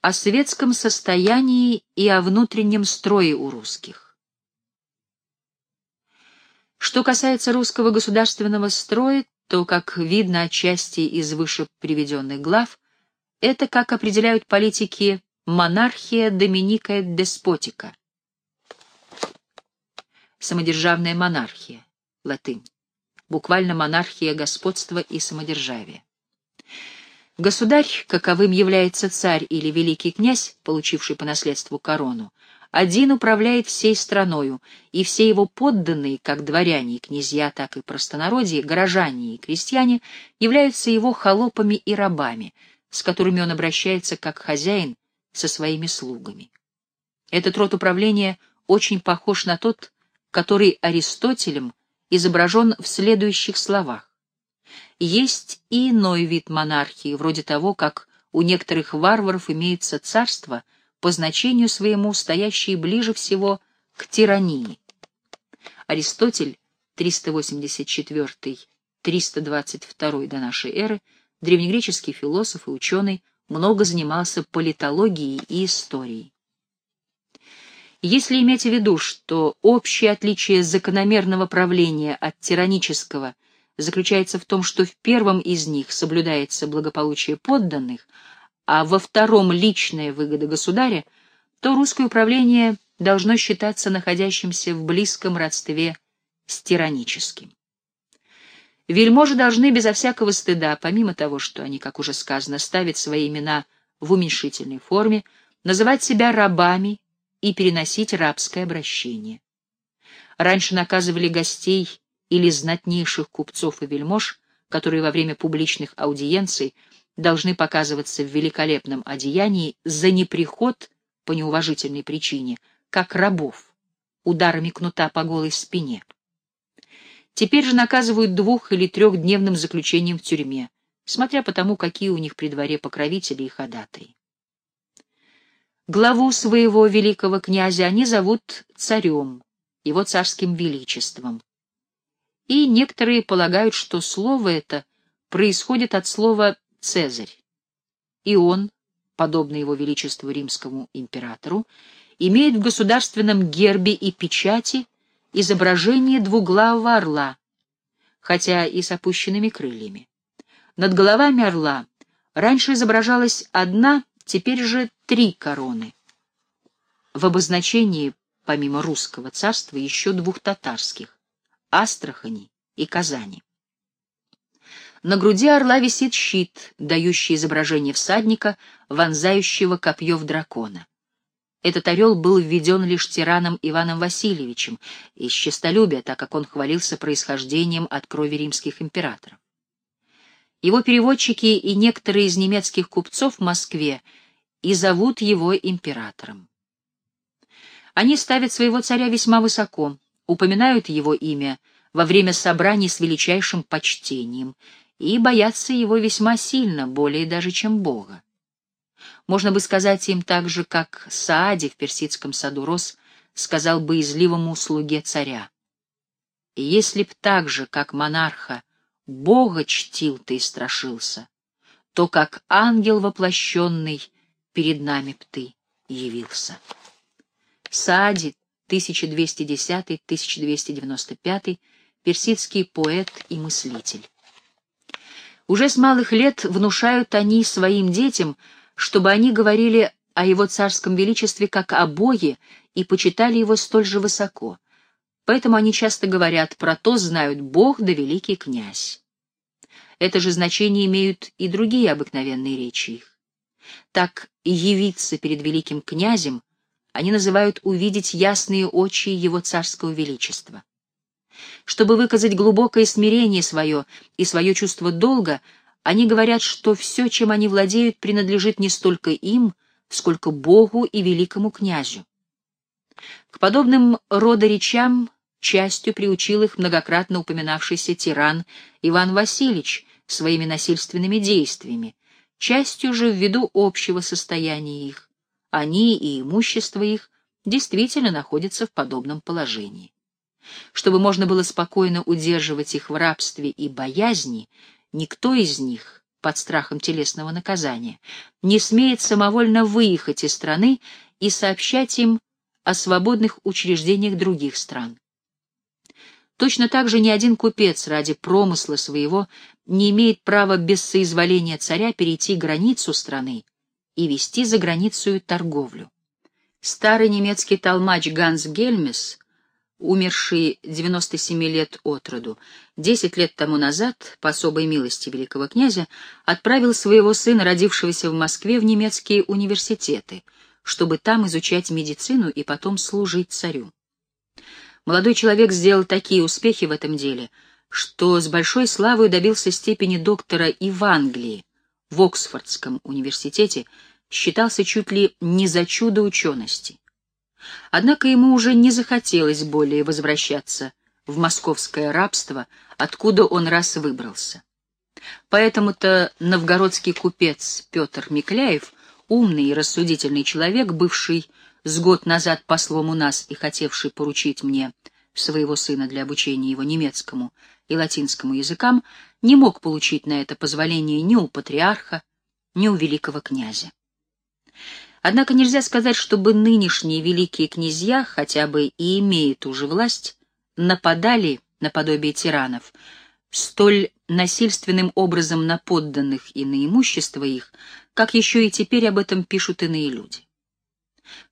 о светском состоянии и о внутреннем строе у русских. Что касается русского государственного строя, то, как видно отчасти из выше приведенных глав, это, как определяют политики, монархия Доминика Деспотика. Самодержавная монархия, латынь. Буквально монархия господства и самодержавия. Государь, каковым является царь или великий князь, получивший по наследству корону, один управляет всей страною, и все его подданные, как дворяне и князья, так и простонародье, горожане и крестьяне, являются его холопами и рабами, с которыми он обращается как хозяин со своими слугами. Этот род управления очень похож на тот, который Аристотелем изображен в следующих словах. Есть и иной вид монархии, вроде того, как у некоторых варваров имеется царство, по значению своему стоящее ближе всего к тирании. Аристотель 384-322 до нашей эры, древнегреческий философ и ученый, много занимался политологией и историей. Если иметь в виду, что общее отличие закономерного правления от тиранического – заключается в том, что в первом из них соблюдается благополучие подданных, а во втором — личная выгода государя, то русское управление должно считаться находящимся в близком родстве с тираническим. Вельможи должны безо всякого стыда, помимо того, что они, как уже сказано, ставят свои имена в уменьшительной форме, называть себя рабами и переносить рабское обращение. Раньше наказывали гостей или знатнейших купцов и вельмож, которые во время публичных аудиенций должны показываться в великолепном одеянии за неприход по неуважительной причине, как рабов, ударами кнута по голой спине. Теперь же наказывают двух- или трехдневным заключением в тюрьме, смотря по тому, какие у них при дворе покровители и ходатаи. Главу своего великого князя они зовут царем, его царским величеством и некоторые полагают, что слово это происходит от слова «цезарь». И он, подобно его величеству римскому императору, имеет в государственном гербе и печати изображение двуглавого орла, хотя и с опущенными крыльями. Над головами орла раньше изображалась одна, теперь же три короны. В обозначении, помимо русского царства, еще двух татарских Астрахани и Казани. На груди орла висит щит, дающий изображение всадника, вонзающего копье в дракона. Этот орел был введен лишь тираном Иваном Васильевичем из честолюбия, так как он хвалился происхождением от крови римских императоров. Его переводчики и некоторые из немецких купцов в Москве и зовут его императором. Они ставят своего царя весьма высоко, упоминают его имя во время собраний с величайшим почтением и боятся его весьма сильно, более даже, чем Бога. Можно бы сказать им так же, как Саади в персидском саду рос сказал боязливому слуге царя. Если б так же, как монарха, Бога чтил ты и страшился, то как ангел воплощенный перед нами б ты явился. Саади 1210-1295, персидский поэт и мыслитель. Уже с малых лет внушают они своим детям, чтобы они говорили о его царском величестве как о Боге и почитали его столь же высоко. Поэтому они часто говорят «про то знают Бог да великий князь». Это же значение имеют и другие обыкновенные речи их. Так явиться перед великим князем они называют увидеть ясные очи его царского величества. Чтобы выказать глубокое смирение свое и свое чувство долга, они говорят, что все, чем они владеют, принадлежит не столько им, сколько Богу и великому князю. К подобным родоречам частью приучил их многократно упоминавшийся тиран Иван Васильевич своими насильственными действиями, частью же ввиду общего состояния их они и имущество их действительно находятся в подобном положении. Чтобы можно было спокойно удерживать их в рабстве и боязни, никто из них под страхом телесного наказания, не смеет самовольно выехать из страны и сообщать им о свободных учреждениях других стран. Точно так же ни один купец ради промысла своего не имеет права без соизволения царя перейти границу страны и вести за границу торговлю. Старый немецкий толмач Ганс Гельмес умерший 97 лет от роду, 10 лет тому назад, по особой милости великого князя, отправил своего сына, родившегося в Москве, в немецкие университеты, чтобы там изучать медицину и потом служить царю. Молодой человек сделал такие успехи в этом деле, что с большой славой добился степени доктора и в Англии, в Оксфордском университете, считался чуть ли не за чудо учености. Однако ему уже не захотелось более возвращаться в московское рабство, откуда он раз выбрался. Поэтому-то новгородский купец Петр Микляев, умный и рассудительный человек, бывший с год назад послом у нас и хотевший поручить мне своего сына для обучения его немецкому и латинскому языкам, не мог получить на это позволение ни у патриарха, ни у великого князя. Однако нельзя сказать, чтобы нынешние великие князья, хотя бы и имеют уже власть, нападали наподобие тиранов, столь насильственным образом на подданных и на имущество их, как еще и теперь об этом пишут иные люди.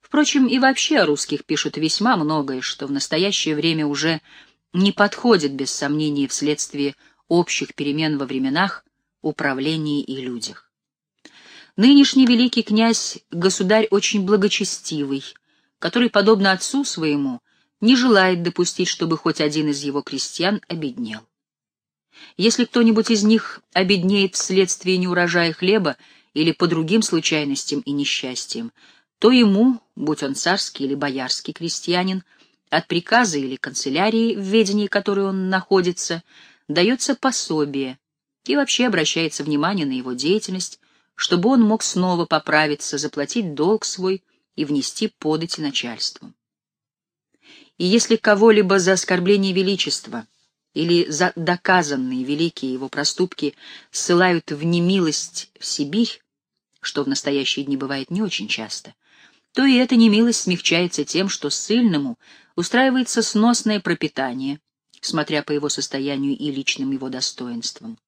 Впрочем, и вообще о русских пишут весьма многое, что в настоящее время уже не подходит без сомнения вследствие общих перемен во временах, управлении и людях. Нынешний великий князь — государь очень благочестивый, который, подобно отцу своему, не желает допустить, чтобы хоть один из его крестьян обеднел. Если кто-нибудь из них обеднеет вследствие неурожая хлеба или по другим случайностям и несчастьям, то ему, будь он царский или боярский крестьянин, от приказа или канцелярии, в ведении которой он находится, дается пособие и вообще обращается внимание на его деятельность, чтобы он мог снова поправиться, заплатить долг свой и внести подати начальству. И если кого-либо за оскорбление величества или за доказанные великие его проступки ссылают в немилость в Сибирь, что в настоящие дни бывает не очень часто, то и эта немилость смягчается тем, что ссыльному устраивается сносное пропитание, смотря по его состоянию и личным его достоинствам.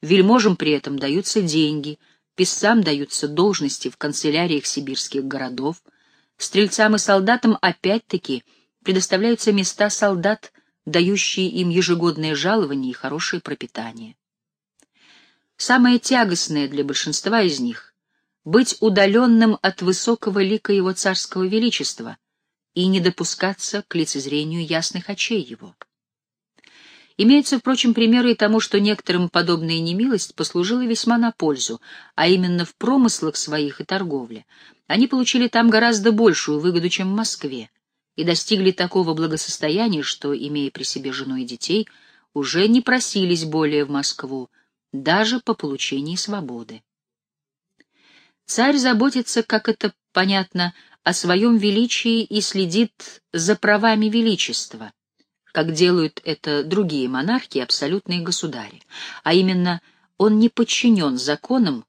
Вельможам при этом даются деньги — писцам даются должности в канцеляриях сибирских городов, стрельцам и солдатам опять-таки предоставляются места солдат, дающие им ежегодное жалование и хорошее пропитание. Самое тягостное для большинства из них — быть удаленным от высокого лика его царского величества и не допускаться к лицезрению ясных очей его. Имеются, впрочем, примеры и тому, что некоторым подобная немилость послужила весьма на пользу, а именно в промыслах своих и торговле. Они получили там гораздо большую выгоду, чем в Москве, и достигли такого благосостояния, что, имея при себе жену и детей, уже не просились более в Москву, даже по получении свободы. Царь заботится, как это понятно, о своем величии и следит за правами величества как делают это другие монархи и абсолютные государи, а именно он не подчинен законам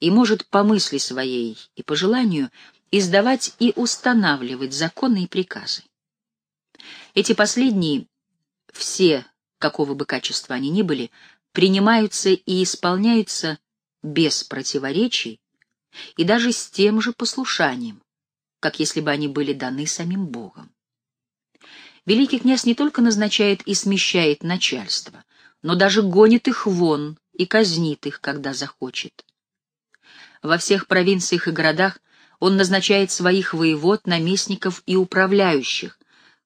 и может по мысли своей и по желанию издавать и устанавливать законы и приказы. Эти последние, все, какого бы качества они ни были, принимаются и исполняются без противоречий и даже с тем же послушанием, как если бы они были даны самим Богом. Великий князь не только назначает и смещает начальство, но даже гонит их вон и казнит их, когда захочет. Во всех провинциях и городах он назначает своих воевод, наместников и управляющих,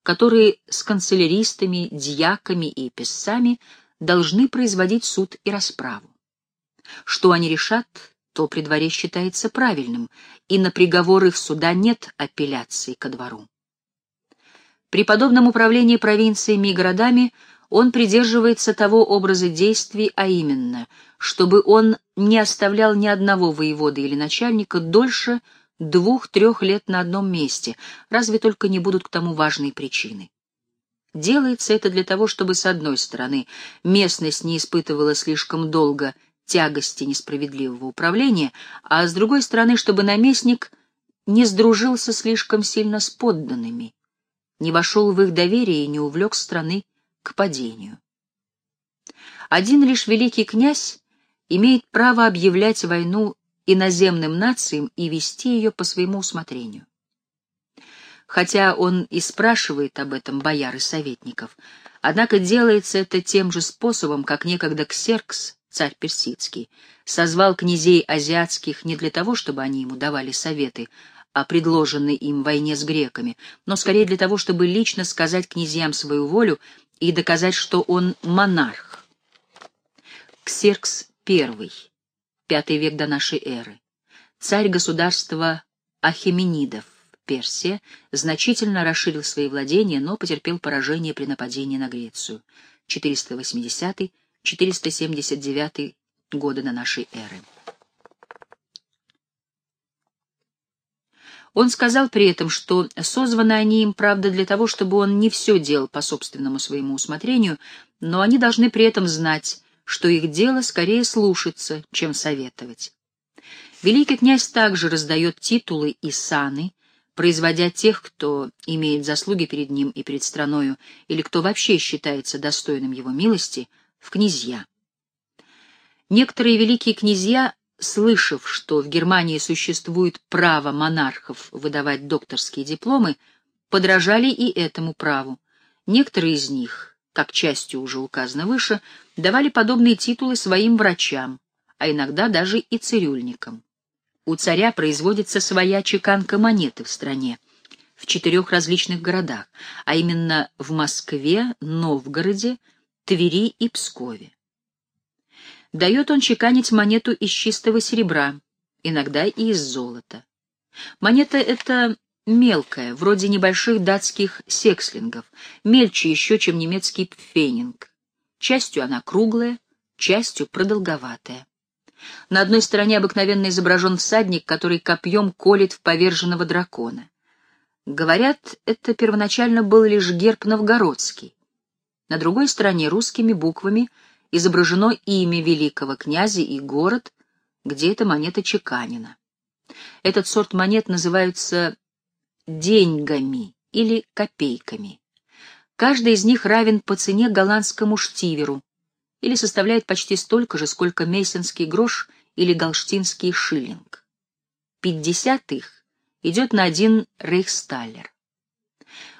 которые с канцеляристами, дьяками и писцами должны производить суд и расправу. Что они решат, то при дворе считается правильным, и на приговор их суда нет апелляции ко двору. При подобном управлении провинциями и городами он придерживается того образа действий, а именно, чтобы он не оставлял ни одного воевода или начальника дольше двух-трех лет на одном месте, разве только не будут к тому важные причины. Делается это для того, чтобы, с одной стороны, местность не испытывала слишком долго тягости несправедливого управления, а с другой стороны, чтобы наместник не сдружился слишком сильно с подданными, не вошел в их доверие и не увлек страны к падению. Один лишь великий князь имеет право объявлять войну иноземным нациям и вести ее по своему усмотрению. Хотя он и спрашивает об этом бояр и советников, однако делается это тем же способом, как некогда Ксеркс царь персидский, созвал князей азиатских не для того, чтобы они ему давали советы о предложенной им войне с греками, но скорее для того, чтобы лично сказать князьям свою волю и доказать, что он монарх. Ксеркс I, пятый век до нашей эры, царь государства Ахеменидов, Персия, значительно расширил свои владения, но потерпел поражение при нападении на Грецию. 480 479 года до нашей эры. Он сказал при этом, что созваны они им, правда, для того, чтобы он не все делал по собственному своему усмотрению, но они должны при этом знать, что их дело скорее слушаться, чем советовать. Великий князь также раздает титулы и саны, производя тех, кто имеет заслуги перед ним и перед страною, или кто вообще считается достойным его милости — в князья. Некоторые великие князья, слышав, что в Германии существует право монархов выдавать докторские дипломы, подражали и этому праву. Некоторые из них, как частью уже указано выше, давали подобные титулы своим врачам, а иногда даже и цирюльникам. У царя производится своя чеканка монеты в стране, в четырех различных городах, а именно в Москве, Новгороде, Твери и Пскове. Дает он чеканить монету из чистого серебра, иногда и из золота. Монета эта мелкая, вроде небольших датских секслингов, мельче еще, чем немецкий пфенинг. Частью она круглая, частью продолговатая. На одной стороне обыкновенно изображен всадник, который копьем колет в поверженного дракона. Говорят, это первоначально был лишь герб новгородский. На другой стороне русскими буквами изображено имя великого князя и город, где эта монета чеканена. Этот сорт монет называются деньгами или копейками. Каждый из них равен по цене голландскому штиверу или составляет почти столько же, сколько мейсонский грош или галштинский шиллинг. Пятьдесят их идет на один рейхсталлер.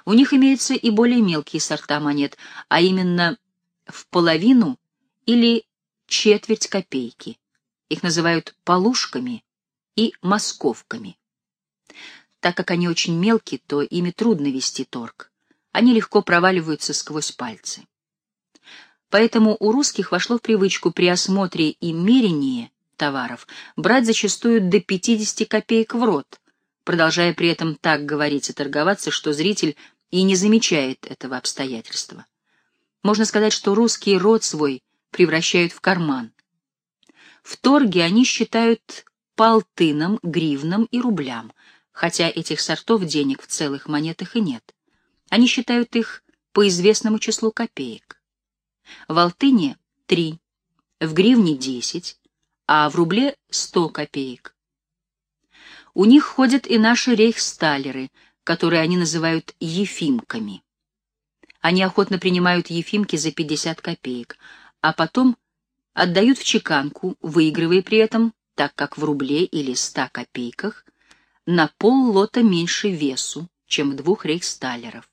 У них имеются и более мелкие сорта монет, а именно в половину или четверть копейки. Их называют полушками и московками. Так как они очень мелкие, то ими трудно вести торг. Они легко проваливаются сквозь пальцы. Поэтому у русских вошло в привычку при осмотре и мерении товаров брать зачастую до 50 копеек в рот, продолжая при этом так говорить и торговаться, что зритель и не замечает этого обстоятельства. Можно сказать, что русский род свой превращают в карман. В торге они считают полтыном, гривном и рублям, хотя этих сортов денег в целых монетах и нет. Они считают их по известному числу копеек. В алтыне — три, в гривне — десять, а в рубле — сто копеек. У них ходят и наши рейхсталеры — которые они называют ефимками. Они охотно принимают ефимки за 50 копеек, а потом отдают в чеканку, выигрывая при этом, так как в рубле или 100 копейках, на пол лота меньше весу, чем двух рейхсталлеров.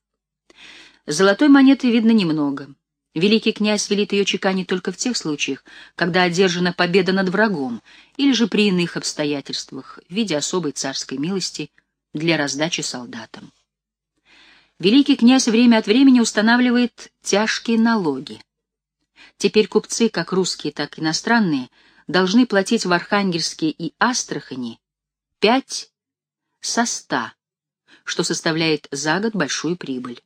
Золотой монеты видно немного. Великий князь велит ее чеканить только в тех случаях, когда одержана победа над врагом, или же при иных обстоятельствах, в виде особой царской милости – для раздачи солдатам. Великий князь время от времени устанавливает тяжкие налоги. Теперь купцы, как русские, так и иностранные, должны платить в Архангельске и Астрахани пять со ста, что составляет за год большую прибыль.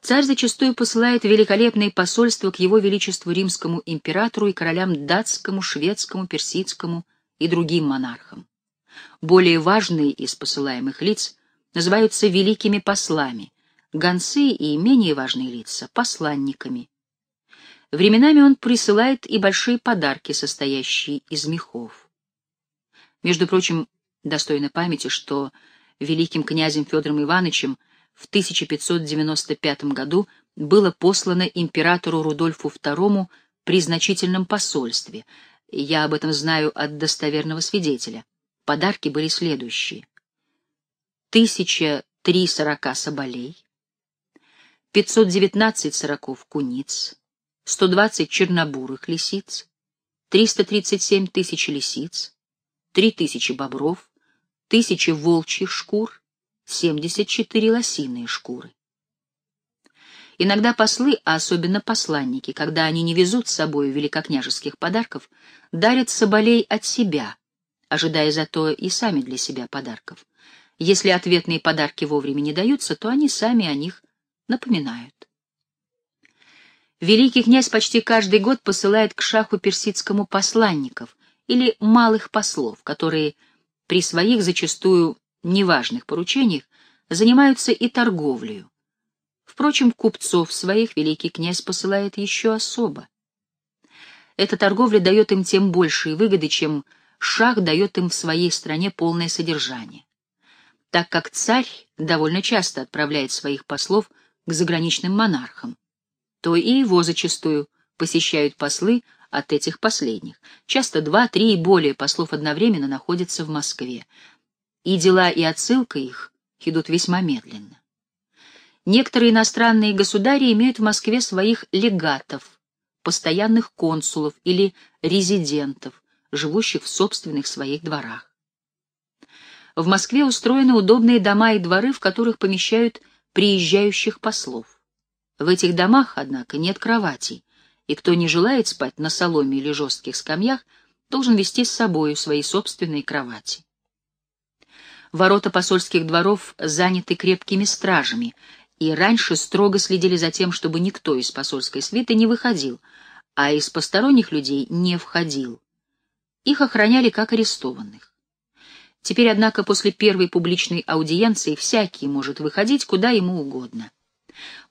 Царь зачастую посылает великолепные посольства к его величеству римскому императору и королям датскому, шведскому, персидскому и другим монархам. Более важные из посылаемых лиц называются великими послами, гонцы и менее важные лица — посланниками. Временами он присылает и большие подарки, состоящие из мехов. Между прочим, достойно памяти, что великим князем Федором Ивановичем в 1595 году было послано императору Рудольфу II при значительном посольстве. Я об этом знаю от достоверного свидетеля. Подарки были следующие. Тысяча три сорока соболей, 519 сороков куниц, 120 чернобурых лисиц, 337 тысяч лисиц, 3 тысячи бобров, тысячи волчьих шкур, 74 лосиные шкуры. Иногда послы, а особенно посланники, когда они не везут с собой великокняжеских подарков, дарят соболей от себя, ожидая зато и сами для себя подарков. Если ответные подарки вовремя не даются, то они сами о них напоминают. Великий князь почти каждый год посылает к шаху персидскому посланников или малых послов, которые при своих зачастую неважных поручениях занимаются и торговлею. Впрочем, купцов своих великий князь посылает еще особо. Эта торговля дает им тем большие выгоды, чем шах дает им в своей стране полное содержание. Так как царь довольно часто отправляет своих послов к заграничным монархам, то и его зачастую посещают послы от этих последних. Часто два, три и более послов одновременно находятся в Москве, и дела и отсылка их идут весьма медленно. Некоторые иностранные государи имеют в Москве своих легатов, постоянных консулов или резидентов, живущих в собственных своих дворах. В Москве устроены удобные дома и дворы, в которых помещают приезжающих послов. В этих домах, однако, нет кроватей, и кто не желает спать на соломе или жестких скамьях, должен вести с собою свои собственные кровати. Ворота посольских дворов заняты крепкими стражами, и раньше строго следили за тем, чтобы никто из посольской свиты не выходил, а из посторонних людей не входил. Их охраняли как арестованных. Теперь, однако, после первой публичной аудиенции всякий может выходить куда ему угодно.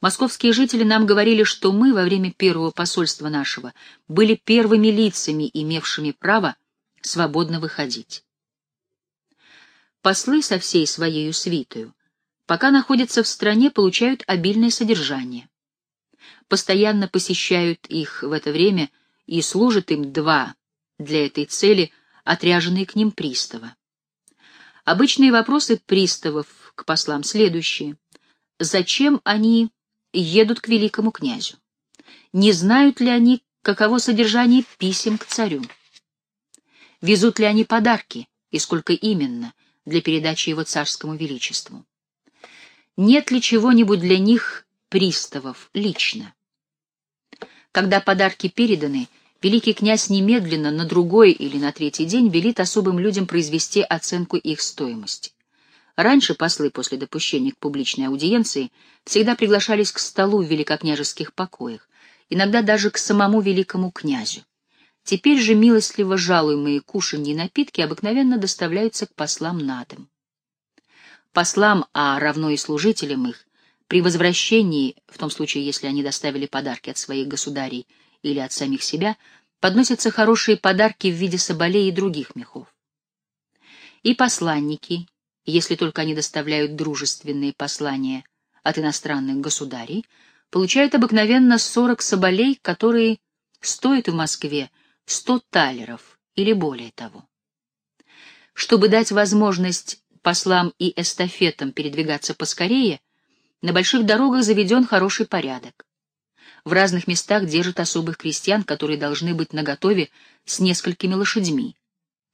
Московские жители нам говорили, что мы во время первого посольства нашего были первыми лицами, имевшими право свободно выходить. Послы со всей своей свитою, пока находятся в стране, получают обильное содержание. Постоянно посещают их в это время и служат им два для этой цели отряженные к ним приставы. Обычные вопросы приставов к послам следующие. Зачем они едут к великому князю? Не знают ли они, каково содержание писем к царю? Везут ли они подарки, и сколько именно, для передачи его царскому величеству. Нет ли чего-нибудь для них приставов лично? Когда подарки переданы, великий князь немедленно на другой или на третий день велит особым людям произвести оценку их стоимости. Раньше послы после допущения к публичной аудиенции всегда приглашались к столу в великокняжеских покоях, иногда даже к самому великому князю. Теперь же милостливо жалуемые кушанья и напитки обыкновенно доставляются к послам на дом. Послам, а равно и служителям их, при возвращении, в том случае, если они доставили подарки от своих государей или от самих себя, подносятся хорошие подарки в виде соболей и других мехов. И посланники, если только они доставляют дружественные послания от иностранных государей, получают обыкновенно 40 соболей, которые стоят в Москве сто талеров или более того. Чтобы дать возможность послам и эстафетам передвигаться поскорее, на больших дорогах заведен хороший порядок. В разных местах держат особых крестьян, которые должны быть наготове с несколькими лошадьми.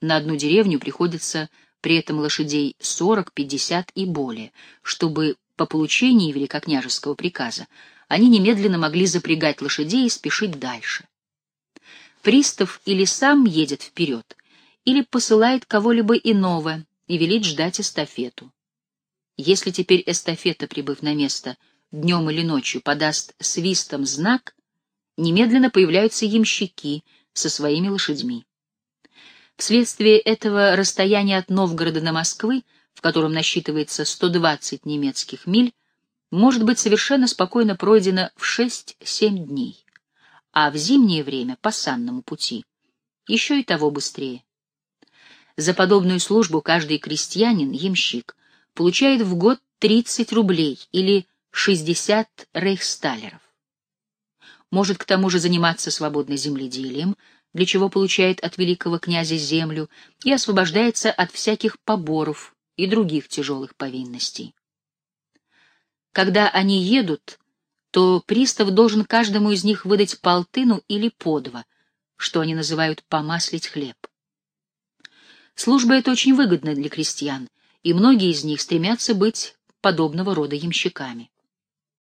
На одну деревню приходится при этом лошадей 40, 50 и более, чтобы по получении великокняжеского приказа они немедленно могли запрягать лошадей и спешить дальше. Пристав или сам едет вперед, или посылает кого-либо иного и велит ждать эстафету. Если теперь эстафета, прибыв на место, днем или ночью подаст свистом знак, немедленно появляются ямщики со своими лошадьми. Вследствие этого расстояние от Новгорода до Москвы, в котором насчитывается 120 немецких миль, может быть совершенно спокойно пройдено в 6-7 дней а в зимнее время — по санному пути. Еще и того быстрее. За подобную службу каждый крестьянин, ямщик, получает в год 30 рублей или 60 рейхсталеров. Может к тому же заниматься свободно земледелием, для чего получает от великого князя землю и освобождается от всяких поборов и других тяжелых повинностей. Когда они едут, то пристав должен каждому из них выдать полтыну или подва, что они называют «помаслить хлеб». Служба эта очень выгодна для крестьян, и многие из них стремятся быть подобного рода ямщиками.